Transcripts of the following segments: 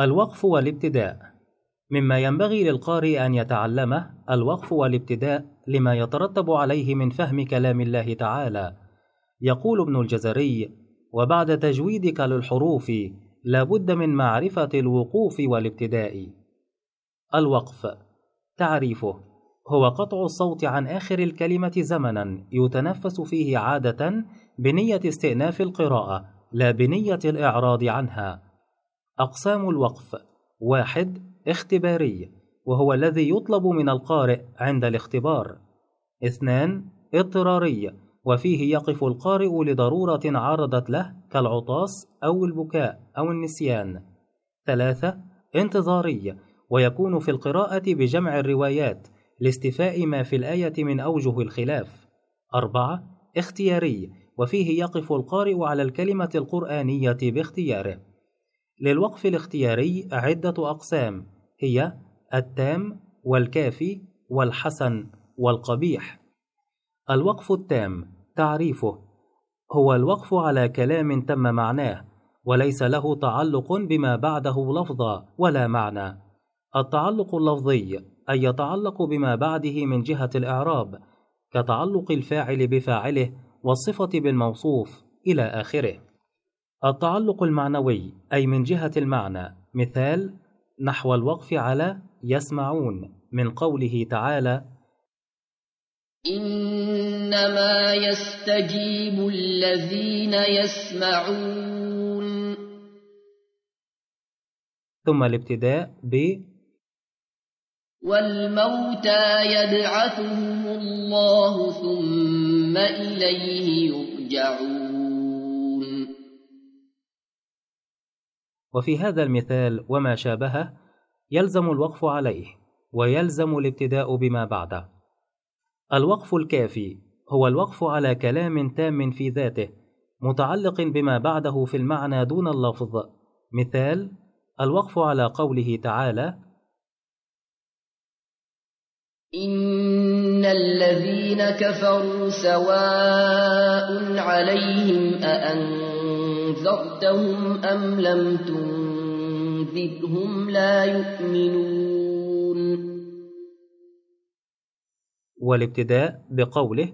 الوقف والابتداء. مما ينبغي للقارئ أن يتعلمه الوقف والابتداء لما يترتب عليه من فهم كلام الله تعالى. يقول ابن الجزري وبعد تجويدك للحروف لا بد من معرفة الوقوف والابتداء. الوقف. تعريفه هو قطع الصوت عن آخر الكلمة زمنا يتنفس فيه عادة بنية استئناف القراءة لا بنية الإعراض عنها. أقسام الوقف. واحد اختباري وهو الذي يطلب من القارئ عند الاختبار. اثنان اضطراري وفيه يقف القارئ لضرورة عرضت له كالعطاس أو البكاء أو النسيان. ثلاثة انتظاري ويكون في القراءة بجمع الروايات لاستفاء ما في الآية من أوجه الخلاف. أربعة اختياري وفيه يقف القارئ على الكلمة القرآنية باختياره. للوقف الاختياري عدة أقسام هي التام والكافي والحسن والقبيح. الوقف التام تعريفه هو الوقف على كلام تم معناه وليس له تعلق بما بعده لفظا ولا معنى. التعلق اللفظي أي يتعلق بما بعده من جهة الإعراب كتعلق الفاعل بفاعله والصفة بالموصوف إلى آخره. التعلق المعنوي أي من جهة المعنى. مثال نحو الوقف على يسمعون من قوله تعالى إنما يستجيب الذين يسمعون. ثم الابتداء ب والموتى يبعثهم الله ثم إليه يرجعون. وفي هذا المثال وما شابهه يلزم الوقف عليه ويلزم الابتداء بما بعده. الوقف الكافي هو الوقف على كلام تام في ذاته متعلق بما بعده في المعنى دون اللفظ. مثال الوقف على قوله تعالى إن الذين كفروا سواء عليهم أأنذرتهم أم لم تنذرهم لا يؤمنون والابتداء بقوله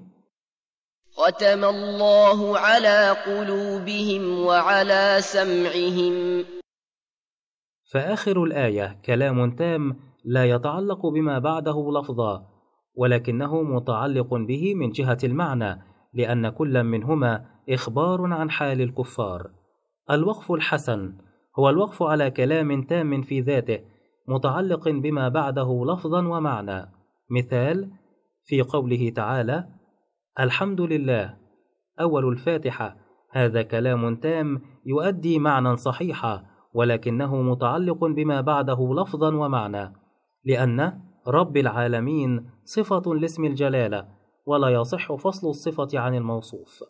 ختم الله على قلوبهم وعلى سمعهم. فآخر الآية كلام تام لا يتعلق بما بعده لفظا ولكنه متعلق به من جهة المعنى لأن كل منهما إخبار عن حال الكفار. الوقف الحسن هو الوقف على كلام تام في ذاته متعلق بما بعده لفظا ومعنى. مثال في قوله تعالى الحمد لله أول الفاتحة هذا كلام تام يؤدي معنى صحيحا ولكنه متعلق بما بعده لفظا ومعنى لأن رب العالمين صفة لاسم الجلالة ولا يصح فصل الصفة عن الموصوف.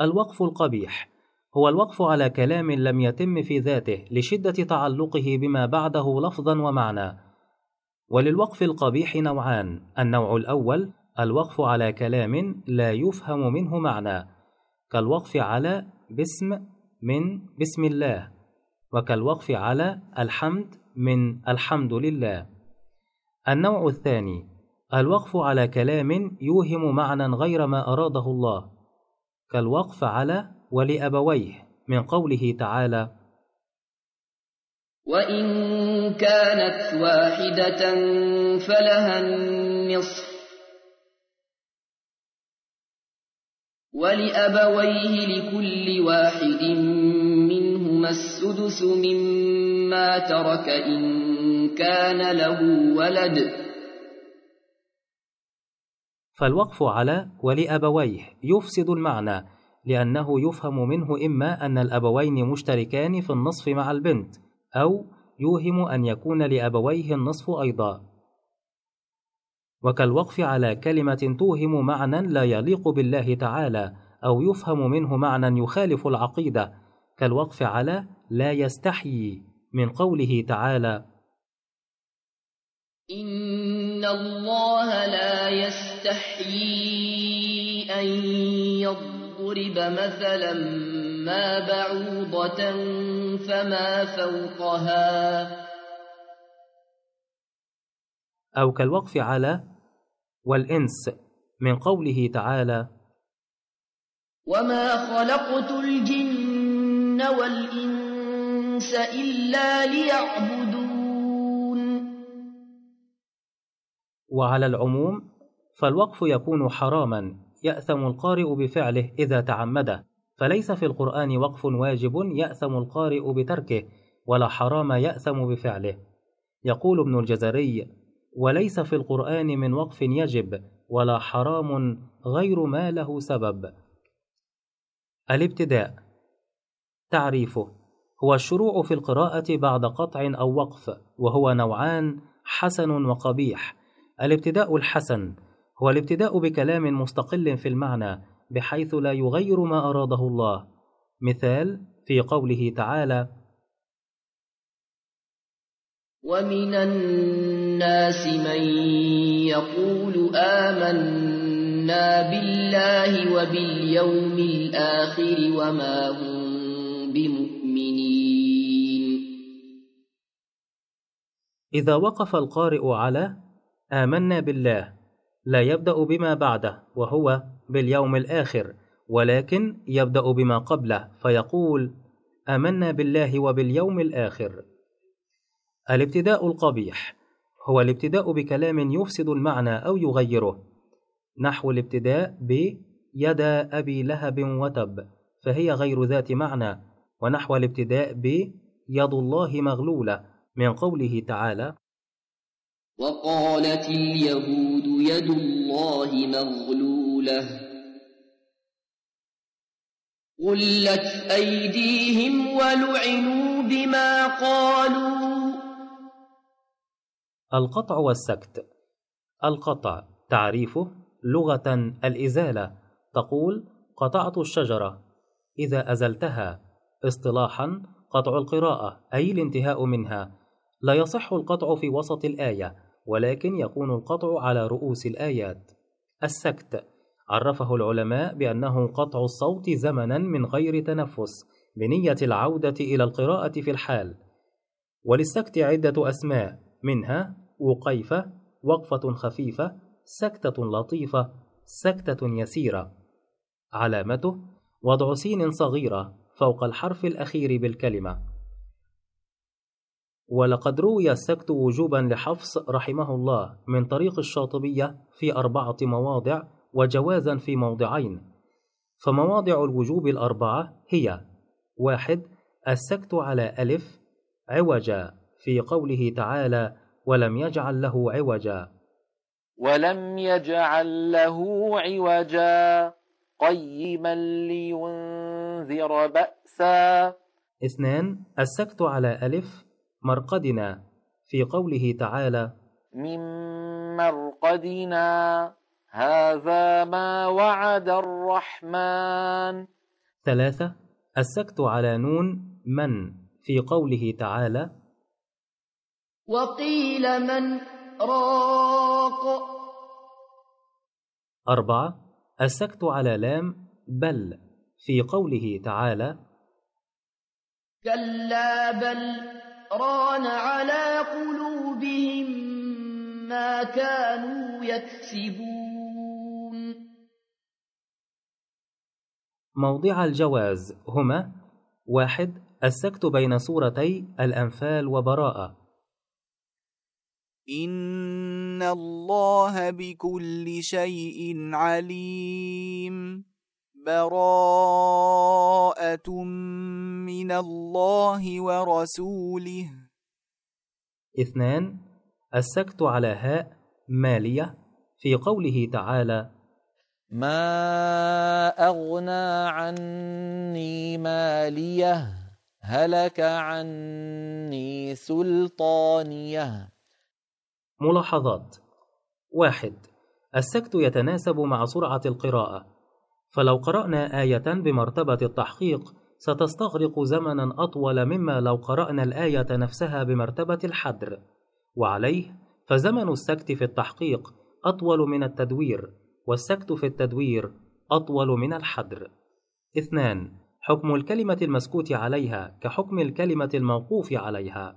الوقف القبيح هو الوقف على كلام لم يتم في ذاته لشدة تعلقه بما بعده لفظا ومعنى. وللوقف القبيح نوعان، النوع الأول الوقف على كلام لا يفهم منه معنى، كالوقف على باسم من بسم الله، وكالوقف على الحمد من الحمد لله النوع الثاني الوقف على كلام يوهم معنى غير ما أراده الله كالوقف على ولأبويه من قوله تعالى وإن كانت واحدة فلها النصف ولأبويه لكل واحد منهما السدس مما ترك إن كان له ولد. فالوقف على ولأبويه. يفسد المعنى لأنه يفهم منه إما أن الأبوين مشتركان في النصف مع البنت أو يوهم أن يكون لأبويه النصف أيضا. وكالوقف على كلمة توهم معنى لا يليق بالله تعالى أو يفهم منه معنى يخالف العقيدة كالوقف على لا يستحيي من قوله تعالى. إن الله لا يستحيي أن يضرب مثلا ما بعوضة فما فوقها أو كالوقف على والإنس من قوله تعالى وما خلقت الجن والإنس إلا ليعبدون وعلى العموم فالوقف يكون حراما يأثم القارئ بفعله إذا تعمده فليس في القرآن وقف واجب يأثم القارئ بتركه ولا حرام يأثم بفعله. يقول ابن الجزري وليس في القرآن من وقف يجب ولا حرام غير ما له سبب. الابتداء تعريفه هو الشروع في القراءة بعد قطع أو وقف وهو نوعان حسن وقبيح الابتداء الحسن هو الابتداء بكلام مستقل في المعنى بحيث لا يغير ما أراده الله. مثال في قوله تعالى ومن الناس من يقول آمنا بالله وباليوم الآخر وما هم بمؤمنين. إذا وقف القارئ على آمنا بالله. لا يبدأ بما بعده وهو باليوم الآخر ولكن يبدأ بما قبله فيقول آمنا بالله وباليوم الآخر. الابتداء القبيح. هو الابتداء بكلام يفسد المعنى أو يغيره. نحو الابتداء ب يدا أبي لهب وتب فهي غير ذات معنى. ونحو الابتداء ب يد الله مغلولة من قوله تعالى وقالت اليهود يد الله مغلولة. غلت أيديهم ولعنوا بما قالوا. القطع والسكت. القطع تعريفه لغة الإزالة. تقول قطعت الشجرة. إذا أزلتها اصطلاحا قطع القراءة أي الانتهاء منها. لا يصح القطع في وسط الآية. ولكن يكون القطع على رؤوس الآيات. السكت. عرفه العلماء بأنه قطع الصوت زمنا من غير تنفس بنية العودة إلى القراءة في الحال. وللسكت عدة أسماء منها وقيفة وقفة خفيفة سكتة لطيفة سكتة يسيرة. علامته وضع سين صغيرة فوق الحرف الأخير بالكلمة. ولقد روي السكت وجوبا لحفص رحمه الله من طريق الشاطبية في أربعة مواضع وجوازا في موضعين. فمواضع الوجوب الأربعة هي واحد السكت على ألف عوجا في قوله تعالى ولم يجعل له عوجا ولم يجعل له عوجا قيما لينذر بأسا اثنان السكت على ألف مرقدنا في قوله تعالى من مرقدنا هذا ما وعد الرحمن. ثلاثة السكت على نون من في قوله تعالى وقيل من راق. أربعة السكت على لام بل في قوله تعالى كلا بل. ران على قلوبهم ما كانوا يكسبون. موضع الجواز هما واحد السكت بين سورتي الأنفال وبراءة. إن الله بكل شيء عليم. براءة. من الله ورسوله. اثنان السكت على هاء مالية في قوله تعالى ما أغنى عني مالية هلك عني سلطانية. ملاحظات. واحد السكت يتناسب مع سرعة القراءة. فلو قرأنا آية بمرتبة التحقيق ستستغرق زمنا أطول مما لو قرأنا الآية نفسها بمرتبة الحدر. وعليه فزمن السكت في التحقيق أطول من التدوير والسكت في التدوير أطول من الحدر. اثنان حكم الكلمة المسكوت عليها كحكم الكلمة الموقوف عليها.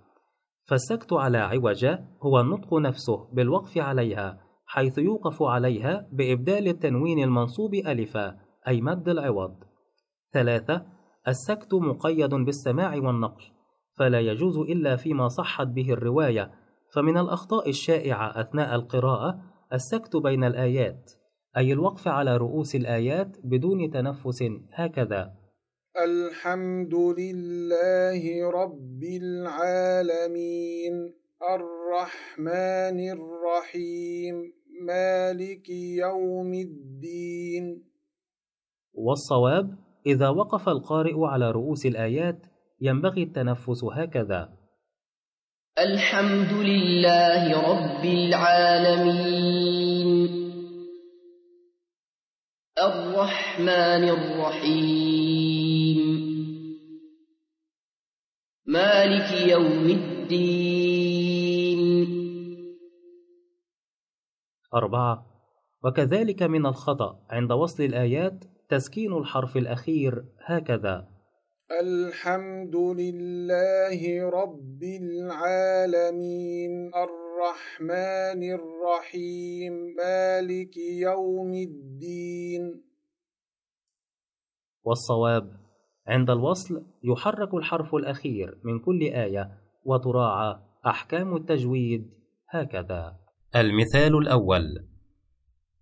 فالسكت على عوج هو النطق نفسه بالوقف عليها حيث يوقف عليها بإبدال التنوين المنصوب ألفا أي مد العوض. ثلاثة السكت مقيد بالسماع والنقل فلا يجوز إلا فيما صحت به الرواية. فمن الأخطاء الشائعة أثناء القراءة السكت بين الآيات أي الوقف على رؤوس الآيات بدون تنفس هكذا. الحمد لله رب العالمين الرحمن الرحيم مالك يوم الدين. والصواب إذا وقف القارئ على رؤوس الآيات ينبغي التنفس هكذا. الحمد لله رب العالمين. الرحمن الرحيم. مالك يوم الدين. أربعة. وكذلك من الخطأ عند وصل الآيات تسكين الحرف الأخير هكذا. الحمد لله رب العالمين. الرحمن الرحيم. مالك يوم الدين. والصواب عند الوصل يحرك الحرف الأخير من كل آية وتراعى أحكام التجويد هكذا. المثال الأول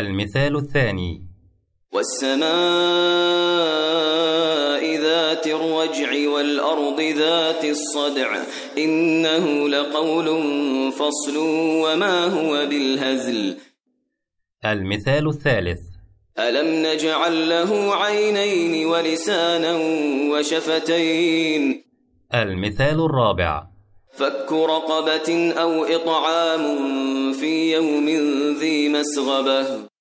المثال الثاني. والسماء ذات الرجع والأرض ذات الصدع إنه لقول فصل وما هو بالهزل. المثال الثالث. ألم نجعل له عينين ولسانا وشفتين؟ المثال الرابع. فك رقبة أو إطعام في يوم ذي مسغبة.